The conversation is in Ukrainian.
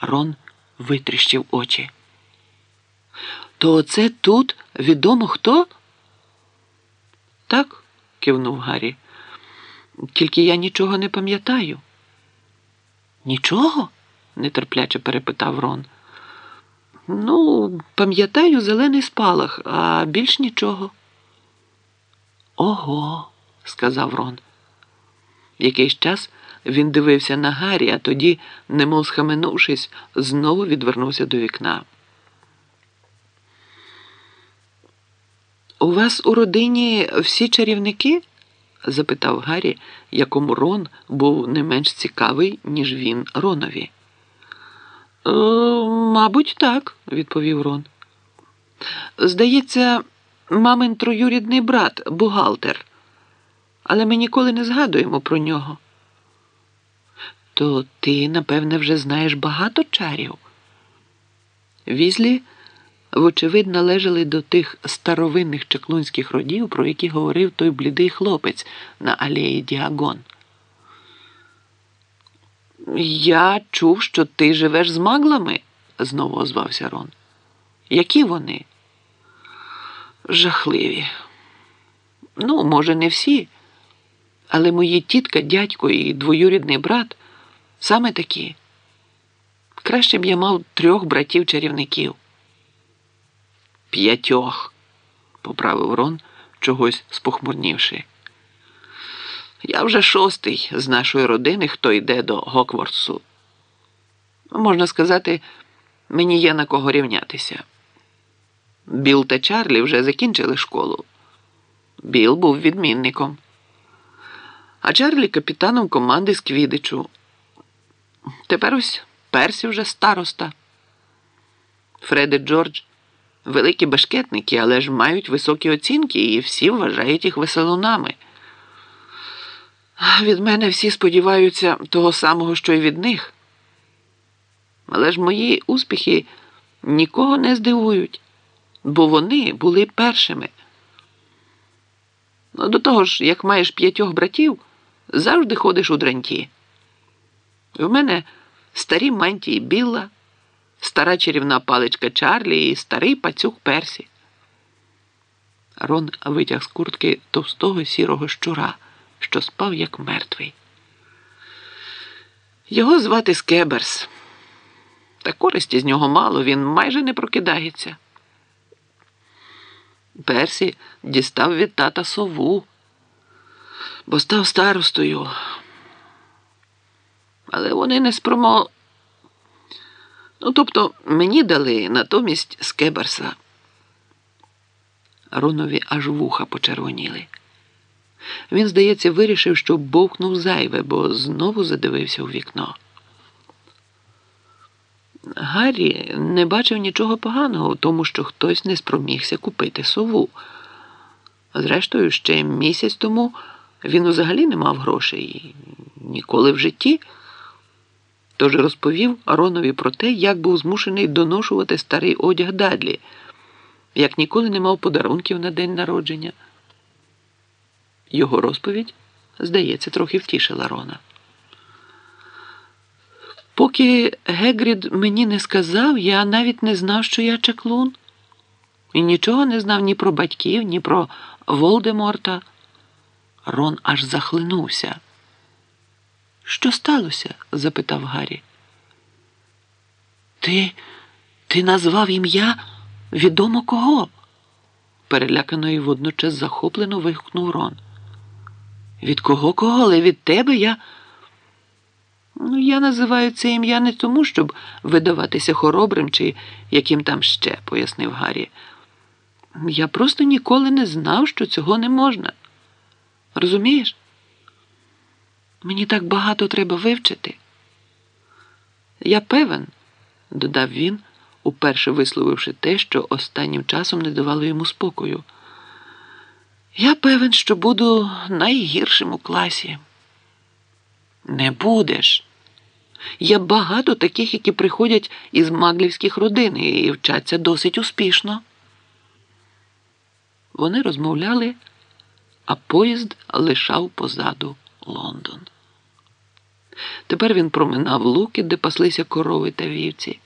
Рон витріщив очі. То оце тут відомо хто? Так, кивнув Гаррі. Тільки я нічого не пам'ятаю. Нічого? нетерпляче перепитав Рон. Ну, пам'ятаю зелений спалах, а більш нічого. Ого, сказав Рон. Якийсь час він дивився на Гаррі, а тоді, немов схаменувшись, знову відвернувся до вікна. У вас у родині всі чарівники? запитав Гаррі, якому Рон був не менш цікавий, ніж він Ронові. «Е, мабуть, так, відповів Рон. Здається, мамин троюрідний брат, бухгалтер, але ми ніколи не згадуємо про нього. То ти, напевне, вже знаєш багато чарів. Візлі, вочевидь, належали до тих старовинних чеклунських родів, про які говорив той блідий хлопець на алеї Діагон. Я чув, що ти живеш з маглами, знову озвався Рон. Які вони? Жахливі. Ну, може, не всі, але мої тітка, дядько і двоюрідний брат саме такі. Краще б я мав трьох братів-чарівників. П'ятьох, поправив Рон, чогось спохмурнівши. Я вже шостий з нашої родини, хто йде до Гокворсу. Можна сказати, мені є на кого рівнятися. Біл та Чарлі вже закінчили школу. Біл був відмінником, а Чарлі капітаном команди з Квідичу. Тепер ось Персі вже староста. Фред і Джордж великі башкетники, але ж мають високі оцінки і всі вважають їх веселунами. Від мене всі сподіваються того самого, що й від них. Але ж мої успіхи нікого не здивують, бо вони були першими. Ну, До того ж, як маєш п'ятьох братів, завжди ходиш у дранті. В мене старі мантії Білла, стара чарівна паличка Чарлі і старий пацюк Персі. Рон витяг з куртки товстого сірого щура що спав як мертвий. Його звати Скеберс, та користі з нього мало, він майже не прокидається. Персі дістав від тата сову, бо став старостою. Але вони не спромо. Ну, тобто мені дали натомість Скеберса. Ронові аж вуха почервоніли. Він, здається, вирішив, що бовкнув зайве, бо знову задивився у вікно. Гаррі не бачив нічого поганого у тому, що хтось не спромігся купити сову. Зрештою, ще місяць тому він взагалі не мав грошей ніколи в житті. Тож розповів Аронові про те, як був змушений доношувати старий одяг Дадлі, як ніколи не мав подарунків на день народження. Його розповідь, здається, трохи втішила Рона. Поки Гегрід мені не сказав, я навіть не знав, що я чаклун. І нічого не знав ні про батьків, ні про Волдеморта. Рон аж захлинувся. Що сталося? запитав Гаррі. Ти ти назвав ім'я відомо кого? перелякано і водночас захоплено вигукнув Рон. Від кого кого, але від тебе я. Ну, я називаю це ім'я не тому, щоб видаватися хоробрим чи яким там ще, пояснив Гаррі. Я просто ніколи не знав, що цього не можна. Розумієш? Мені так багато треба вивчити. Я певен, додав він, уперше висловивши те, що останнім часом не давало йому спокою. Я певен, що буду найгіршим у класі. Не будеш. Є багато таких, які приходять із маглівських родин і вчаться досить успішно. Вони розмовляли, а поїзд лишав позаду Лондон. Тепер він проминав луки, де паслися корови та вівці.